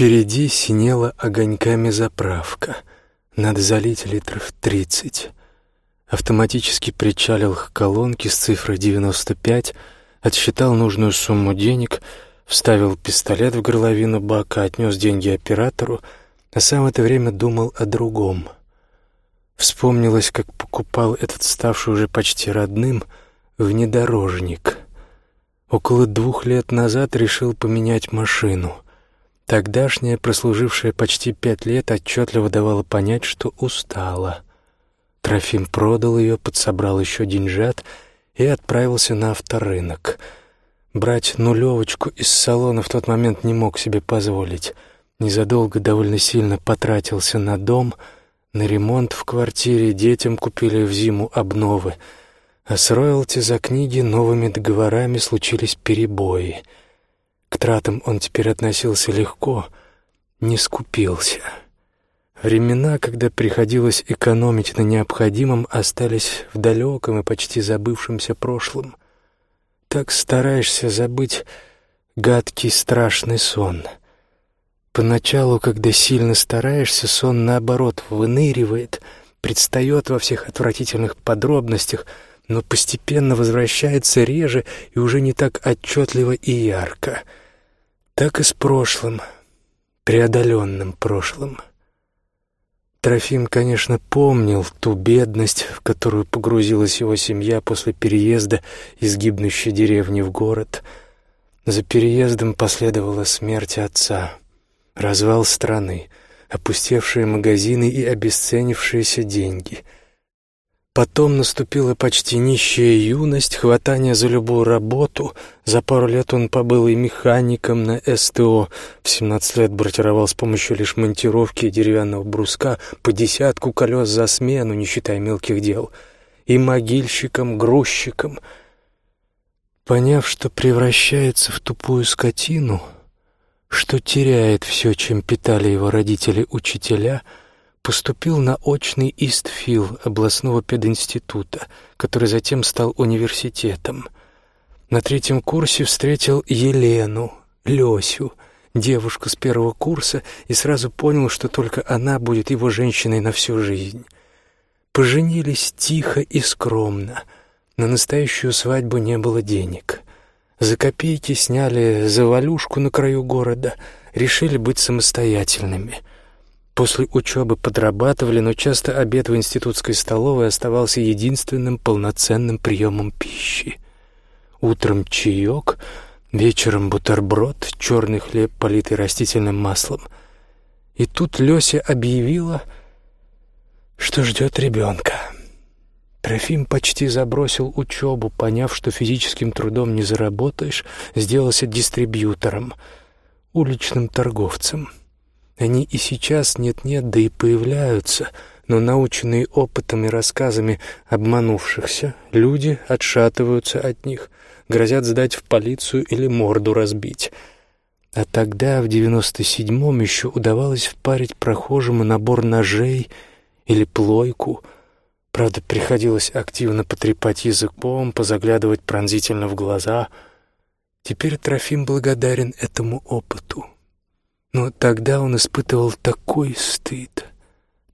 Впереди синела огоньками заправка. Надо залить литров тридцать. Автоматически причалил к колонке с цифрой 95, отсчитал нужную сумму денег, вставил пистолет в горловину бака, отнес деньги оператору, а сам в это время думал о другом. Вспомнилось, как покупал этот ставший уже почти родным внедорожник. Около двух лет назад решил поменять машину — Тогдашняя, прослужившая почти пять лет, отчетливо давала понять, что устала. Трофим продал ее, подсобрал еще деньжат и отправился на авторынок. Брать нулевочку из салона в тот момент не мог себе позволить. Незадолго довольно сильно потратился на дом, на ремонт в квартире, детям купили в зиму обновы. А с роялти за книги новыми договорами случились перебои — к тратам он теперь относился легко, не скупился. Времена, когда приходилось экономить на необходимом, остались в далеком и почти забывшемся прошлом. Так стараешься забыть гадкий страшный сон. Поначалу, когда сильно стараешься, сон, наоборот, выныривает, предстает во всех отвратительных подробностях, но постепенно возвращается реже и уже не так отчетливо и ярко — так и с прошлым, преодоленным прошлым. Трофим, конечно, помнил ту бедность, в которую погрузилась его семья после переезда из гибнущей деревни в город. За переездом последовала смерть отца, развал страны, опустевшие магазины и обесценившиеся деньги — Потом наступила почти нищая юность, хватание за любую работу. За пару лет он побыл и механиком на СТО. В 17 лет бортировал с помощью лишь монтировки деревянного бруска по десятку колес за смену, не считая мелких дел. И могильщиком, грузчиком. Поняв, что превращается в тупую скотину, что теряет все, чем питали его родители-учителя — поступил на очный ИСТФИЛ областного пединститута, который затем стал университетом. На третьем курсе встретил Елену, Лесю, девушку с первого курса, и сразу понял, что только она будет его женщиной на всю жизнь. Поженились тихо и скромно. На настоящую свадьбу не было денег. За копейки сняли завалюшку на краю города, решили быть самостоятельными — После учебы подрабатывали, но часто обед в институтской столовой оставался единственным полноценным приемом пищи. Утром чаек, вечером бутерброд, черный хлеб, политый растительным маслом. И тут Лёся объявила, что ждет ребенка. Трофим почти забросил учебу, поняв, что физическим трудом не заработаешь, сделался дистрибьютором, уличным торговцем — они и сейчас нет-нет, да и появляются, но наученные опытом и рассказами обманувшихся, люди отшатываются от них, грозят сдать в полицию или морду разбить. А тогда, в девяносто седьмом, еще удавалось впарить прохожему набор ножей или плойку. Правда, приходилось активно потрепать языком, позаглядывать пронзительно в глаза. Теперь Трофим благодарен этому опыту. Но тогда он испытывал такой стыд,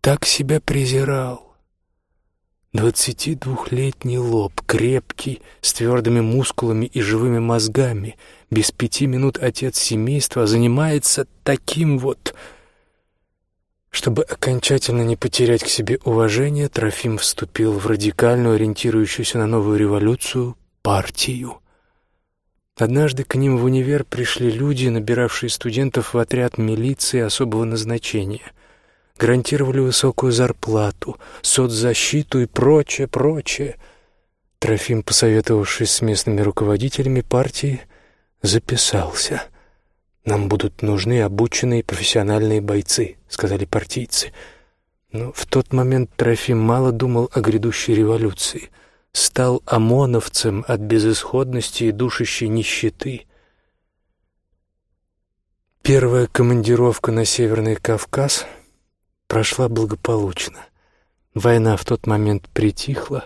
так себя презирал. Двадцати двухлетний лоб, крепкий, с твердыми мускулами и живыми мозгами, без пяти минут отец семейства занимается таким вот... Чтобы окончательно не потерять к себе уважение, Трофим вступил в радикальную, ориентирующуюся на новую революцию, партию. Однажды к ним в универ пришли люди, набиравшие студентов в отряд милиции особого назначения. Гарантировали высокую зарплату, соцзащиту и прочее, прочее. Трофим, посоветовавшись с местными руководителями партии, записался. «Нам будут нужны обученные профессиональные бойцы», — сказали партийцы. Но в тот момент Трофим мало думал о грядущей революции — стал ОМОНовцем от безысходности и душащей нищеты. Первая командировка на Северный Кавказ прошла благополучно. Война в тот момент притихла,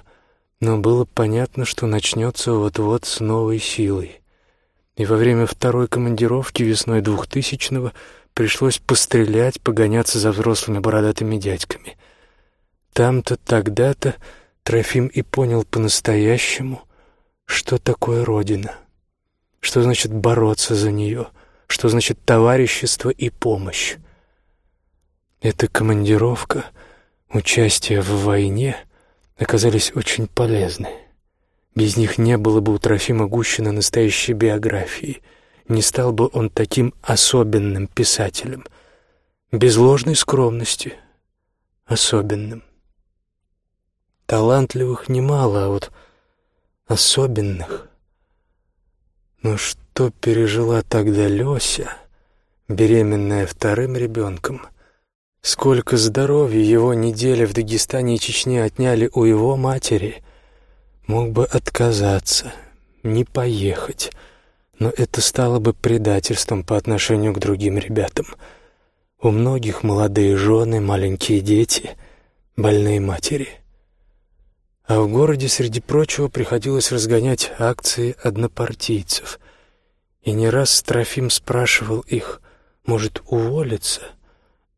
но было понятно, что начнется вот-вот с новой силой. И во время второй командировки весной 2000-го пришлось пострелять, погоняться за взрослыми бородатыми дядьками. Там-то, тогда-то Трофим и понял по-настоящему, что такое Родина, что значит бороться за нее, что значит товарищество и помощь. Эта командировка, участие в войне оказались очень полезны. Без них не было бы у Трофима Гущина настоящей биографии. Не стал бы он таким особенным писателем. Без ложной скромности. Особенным. Талантливых немало, а вот особенных. Но что пережила тогда Лёся, беременная вторым ребенком? Сколько здоровья его недели в Дагестане и Чечне отняли у его матери — Мог бы отказаться, не поехать, но это стало бы предательством по отношению к другим ребятам. У многих молодые жены, маленькие дети, больные матери. А в городе, среди прочего, приходилось разгонять акции однопартийцев. И не раз Трофим спрашивал их, может, уволиться?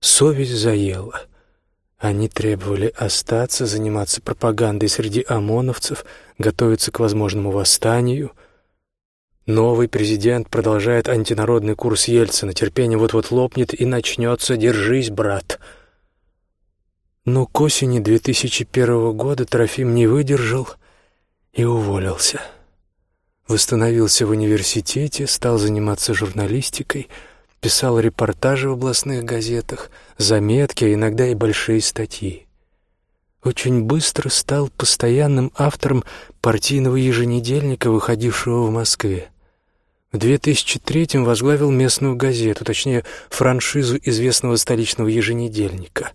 Совесть заела — они требовали остаться, заниматься пропагандой среди ОМОНовцев, готовиться к возможному восстанию. Новый президент продолжает антинародный курс Ельцина. Терпение вот-вот лопнет и начнется. Держись, брат. Но к осени 2001 года Трофим не выдержал и уволился. Восстановился в университете, стал заниматься журналистикой — писал репортажи в областных газетах, заметки, а иногда и большие статьи. Очень быстро стал постоянным автором партийного еженедельника, выходившего в Москве. В 2003-м возглавил местную газету, точнее, франшизу известного столичного еженедельника.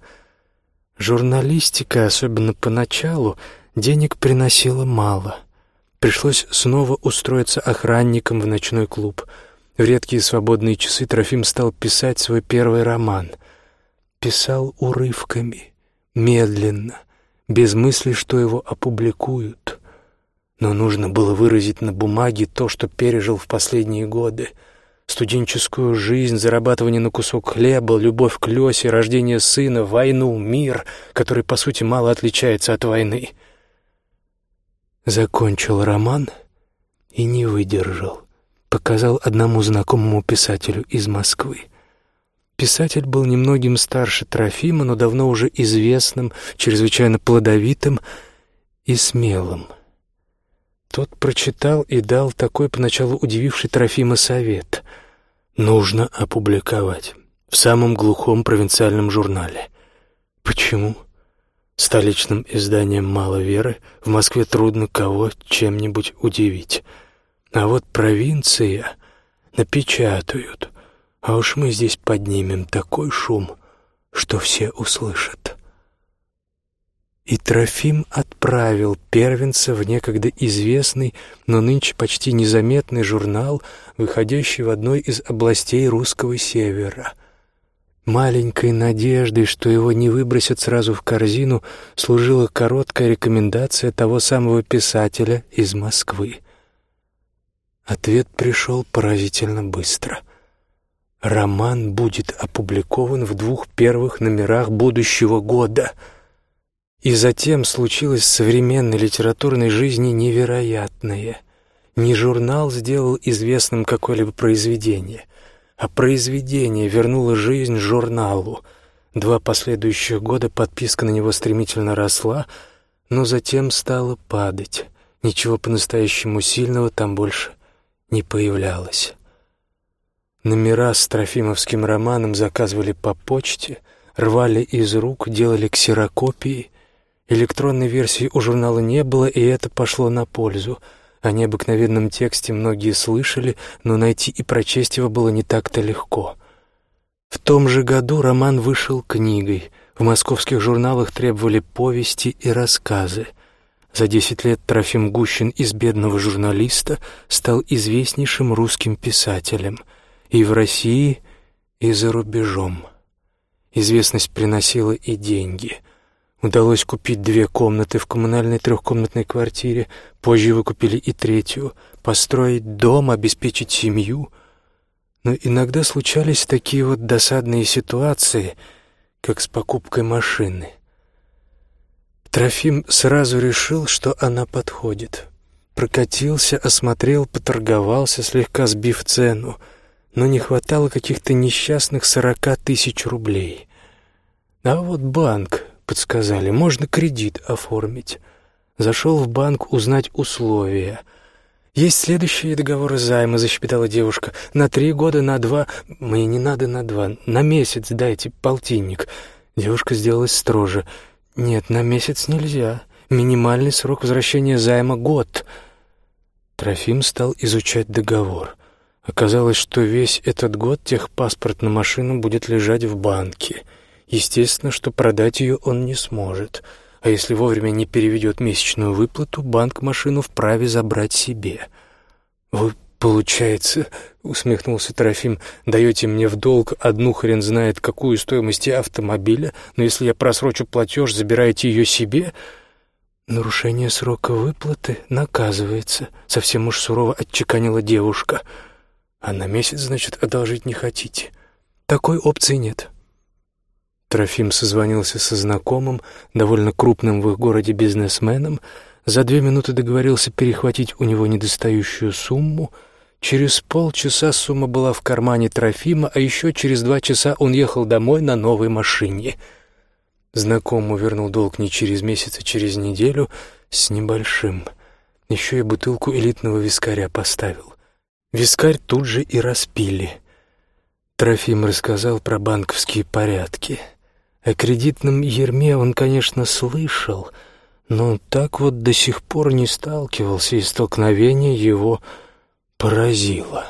Журналистика, особенно поначалу, денег приносила мало. Пришлось снова устроиться охранником в ночной клуб — в редкие свободные часы Трофим стал писать свой первый роман. Писал урывками, медленно, без мысли, что его опубликуют. Но нужно было выразить на бумаге то, что пережил в последние годы. Студенческую жизнь, зарабатывание на кусок хлеба, любовь к Лёсе, рождение сына, войну, мир, который, по сути, мало отличается от войны. Закончил роман и не выдержал показал одному знакомому писателю из Москвы. Писатель был немногим старше Трофима, но давно уже известным, чрезвычайно плодовитым и смелым. Тот прочитал и дал такой поначалу удививший Трофима совет. Нужно опубликовать в самом глухом провинциальном журнале. Почему? Столичным изданием мало веры, в Москве трудно кого чем-нибудь удивить. А вот провинция напечатают, а уж мы здесь поднимем такой шум, что все услышат. И Трофим отправил первенца в некогда известный, но нынче почти незаметный журнал, выходящий в одной из областей русского севера. Маленькой надеждой, что его не выбросят сразу в корзину, служила короткая рекомендация того самого писателя из Москвы. Ответ пришел поразительно быстро. Роман будет опубликован в двух первых номерах будущего года. И затем случилось в современной литературной жизни невероятное. Не журнал сделал известным какое-либо произведение, а произведение вернуло жизнь журналу. Два последующих года подписка на него стремительно росла, но затем стала падать. Ничего по-настоящему сильного там больше не появлялась. Номера с Трофимовским романом заказывали по почте, рвали из рук, делали ксерокопии. Электронной версии у журнала не было, и это пошло на пользу. О необыкновенном тексте многие слышали, но найти и прочесть его было не так-то легко. В том же году роман вышел книгой. В московских журналах требовали повести и рассказы. За десять лет Трофим Гущин из бедного журналиста стал известнейшим русским писателем и в России, и за рубежом. Известность приносила и деньги. Удалось купить две комнаты в коммунальной трехкомнатной квартире, позже вы купили и третью, построить дом, обеспечить семью. Но иногда случались такие вот досадные ситуации, как с покупкой машины. Трофим сразу решил, что она подходит. Прокатился, осмотрел, поторговался, слегка сбив цену, но не хватало каких-то несчастных сорока тысяч рублей. А вот банк, подсказали, можно кредит оформить. Зашел в банк узнать условия. «Есть следующие договоры займа», — защепетала девушка. «На три года, на два...» «Мне не надо на два. На месяц дайте полтинник». Девушка сделалась строже. «Нет, на месяц нельзя. Минимальный срок возвращения займа — год». Трофим стал изучать договор. Оказалось, что весь этот год техпаспорт на машину будет лежать в банке. Естественно, что продать ее он не сможет — а если вовремя не переведет месячную выплату, банк машину вправе забрать себе. «Вы, получается, — усмехнулся Трофим, — даете мне в долг одну хрен знает какую стоимость автомобиля, но если я просрочу платеж, забираете ее себе?» «Нарушение срока выплаты наказывается», — совсем уж сурово отчеканила девушка. «А на месяц, значит, одолжить не хотите?» «Такой опции нет». Трофим созвонился со знакомым, довольно крупным в их городе бизнесменом, за две минуты договорился перехватить у него недостающую сумму. Через полчаса сумма была в кармане Трофима, а еще через два часа он ехал домой на новой машине. Знакомый вернул долг не через месяц, а через неделю с небольшим. Еще и бутылку элитного вискаря поставил. Вискарь тут же и распили. Трофим рассказал про банковские порядки — о кредитном ерме он, конечно, слышал, но так вот до сих пор не сталкивался, и столкновение его поразило.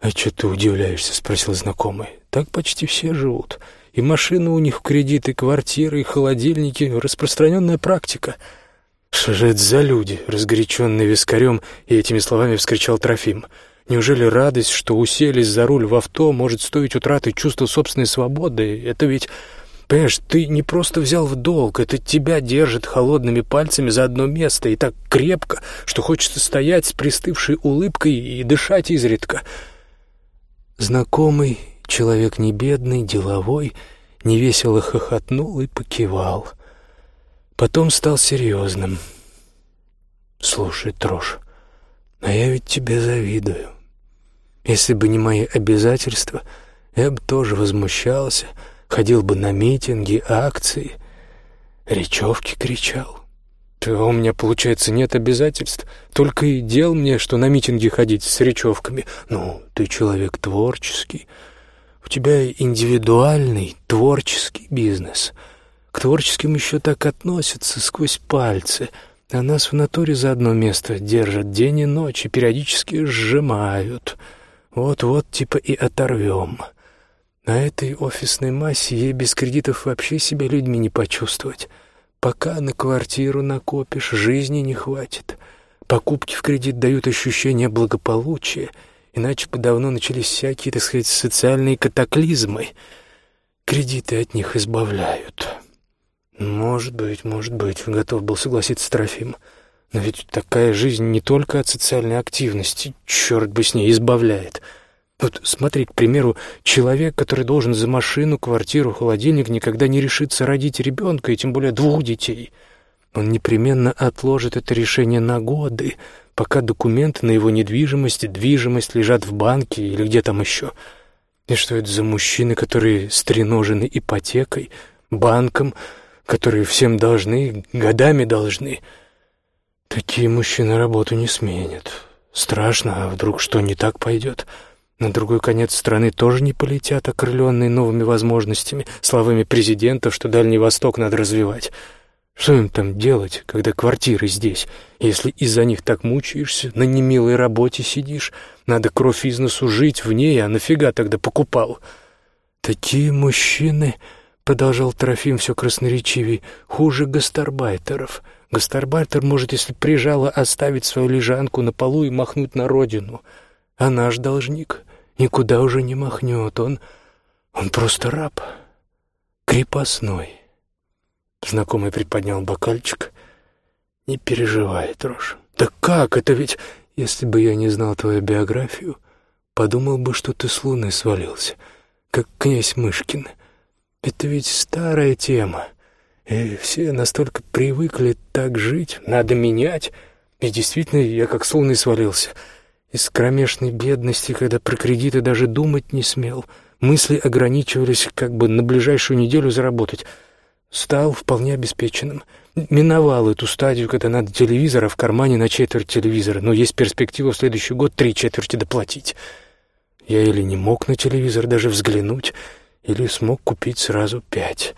«А что ты удивляешься?» — спросил знакомый. «Так почти все живут. И машины у них в кредит, и квартиры, и холодильники — распространенная практика». «Что же это за люди?» — разгоряченный вискарем и этими словами вскричал Трофим — Неужели радость, что уселись за руль в авто, может стоить утраты чувства собственной свободы? Это ведь... Понимаешь, ты не просто взял в долг, это тебя держит холодными пальцами за одно место и так крепко, что хочется стоять с пристывшей улыбкой и дышать изредка. Знакомый, человек не бедный, деловой, невесело хохотнул и покивал. Потом стал серьезным. «Слушай, Трош, а я ведь тебе завидую. Если бы не мои обязательства, я бы тоже возмущался, ходил бы на митинги, акции, речевки кричал. А у меня, получается, нет обязательств, только и дел мне, что на митинги ходить с речевками. Ну, ты человек творческий, у тебя индивидуальный творческий бизнес. К творческим еще так относятся сквозь пальцы — а нас в натуре за одно место держат день и ночь и периодически сжимают. Вот-вот типа и оторвем. На этой офисной массе ей без кредитов вообще себя людьми не почувствовать. Пока на квартиру накопишь, жизни не хватит. Покупки в кредит дают ощущение благополучия, иначе бы давно начались всякие, так сказать, социальные катаклизмы. Кредиты от них избавляют». «Может быть, может быть», — готов был согласиться Трофим. «Но ведь такая жизнь не только от социальной активности, черт бы с ней, избавляет. Вот смотри, к примеру, человек, который должен за машину, квартиру, холодильник, никогда не решится родить ребенка, и тем более двух детей. Он непременно отложит это решение на годы, пока документы на его недвижимость и движимость лежат в банке или где там еще. И что это за мужчины, которые стреножены ипотекой, банком, которые всем должны, годами должны. Такие мужчины работу не сменят. Страшно, а вдруг что не так пойдет? На другой конец страны тоже не полетят, окрыленные новыми возможностями, словами президентов, что Дальний Восток надо развивать. Что им там делать, когда квартиры здесь, если из-за них так мучаешься, на немилой работе сидишь? Надо кровь из носу жить в ней, а нафига тогда покупал? Такие мужчины... — продолжал Трофим все красноречивей, — хуже гастарбайтеров. Гастарбайтер может, если прижало, оставить свою лежанку на полу и махнуть на родину. А наш должник никуда уже не махнет. Он, он просто раб, крепостной. Знакомый приподнял бокальчик. «Не переживай, Трош. Да как? Это ведь... Если бы я не знал твою биографию, подумал бы, что ты с луны свалился, как князь Мышкин. Это ведь старая тема, и все настолько привыкли так жить, надо менять. И действительно, я как с луны свалился. Из кромешной бедности, когда про кредиты даже думать не смел. Мысли ограничивались как бы на ближайшую неделю заработать. Стал вполне обеспеченным. Миновал эту стадию, когда надо телевизора в кармане на четверть телевизора, но есть перспектива в следующий год три четверти доплатить. Я или не мог на телевизор даже взглянуть, или смог купить сразу пять.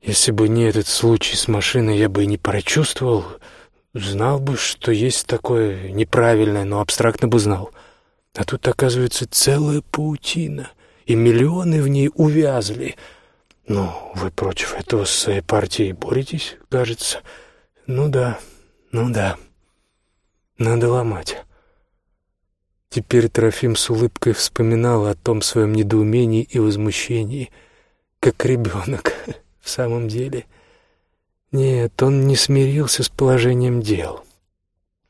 Если бы не этот случай с машиной, я бы и не прочувствовал, знал бы, что есть такое неправильное, но абстрактно бы знал. А тут, оказывается, целая паутина, и миллионы в ней увязли. Ну, вы против этого с своей партией боретесь, кажется? Ну да, ну да. Надо ломать. Теперь Трофим с улыбкой вспоминал о том своем недоумении и возмущении, как ребенок в самом деле. Нет, он не смирился с положением дел,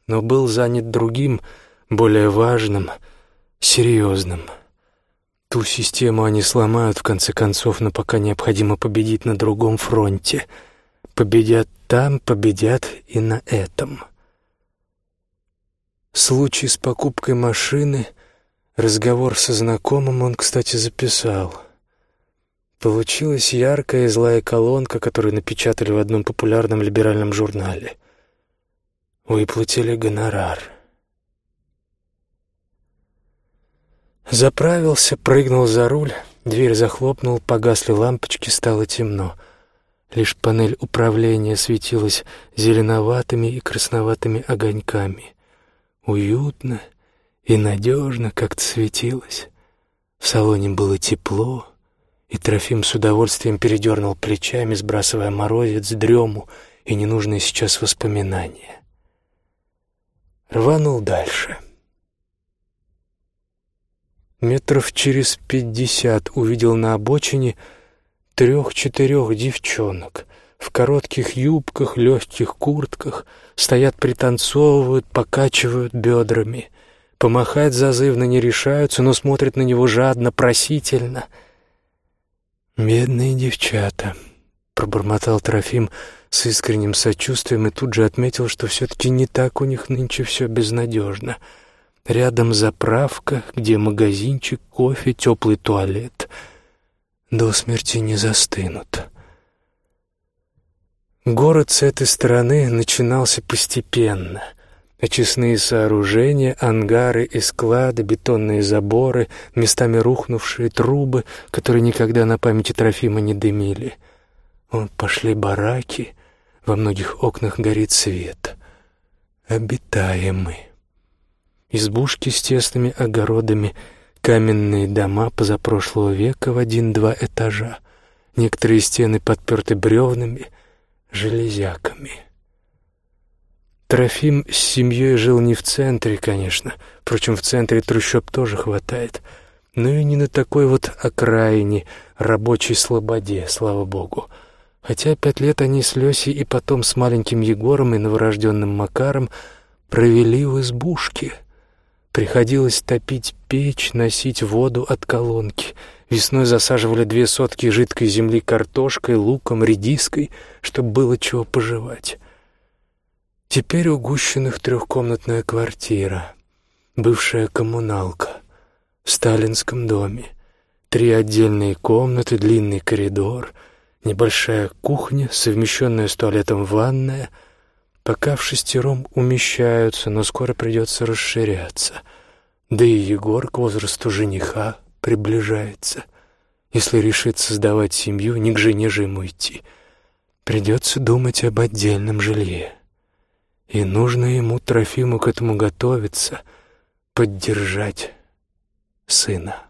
но был занят другим, более важным, серьезным. Ту систему они сломают в конце концов, но пока необходимо победить на другом фронте. Победят там, победят и на этом. Случай с покупкой машины, разговор со знакомым он, кстати, записал. Получилась яркая и злая колонка, которую напечатали в одном популярном либеральном журнале. Выплатили гонорар. Заправился, прыгнул за руль, дверь захлопнул, погасли лампочки, стало темно. Лишь панель управления светилась зеленоватыми и красноватыми огоньками уютно и надежно как-то светилось. В салоне было тепло, и Трофим с удовольствием передернул плечами, сбрасывая морозец, дрему и ненужные сейчас воспоминания. Рванул дальше. Метров через пятьдесят увидел на обочине трех-четырех девчонок — в коротких юбках, легких куртках, стоят, пританцовывают, покачивают бедрами. Помахать зазывно не решаются, но смотрят на него жадно, просительно. «Бедные девчата», — пробормотал Трофим с искренним сочувствием и тут же отметил, что все-таки не так у них нынче все безнадежно. Рядом заправка, где магазинчик, кофе, теплый туалет. До смерти не застынут. Город с этой стороны начинался постепенно. Очистные сооружения, ангары и склады, бетонные заборы, местами рухнувшие трубы, которые никогда на памяти Трофима не дымили. Вон пошли бараки, во многих окнах горит свет. Обитаемы. Избушки с тесными огородами, каменные дома позапрошлого века в один-два этажа. Некоторые стены подперты бревнами — железяками. Трофим с семьей жил не в центре, конечно, впрочем, в центре трущоб тоже хватает, но и не на такой вот окраине, рабочей слободе, слава богу. Хотя пять лет они с Лесей и потом с маленьким Егором и новорожденным Макаром провели в избушке. Приходилось топить печь, носить воду от колонки — Весной засаживали две сотки жидкой земли картошкой, луком, редиской, чтобы было чего пожевать. Теперь у Гущиных трехкомнатная квартира, бывшая коммуналка в сталинском доме. Три отдельные комнаты, длинный коридор, небольшая кухня, совмещенная с туалетом ванная. Пока в шестером умещаются, но скоро придется расширяться. Да и Егор к возрасту жениха приближается. Если решит создавать семью, не к жене же ему идти. Придется думать об отдельном жилье. И нужно ему, Трофиму, к этому готовиться, поддержать сына.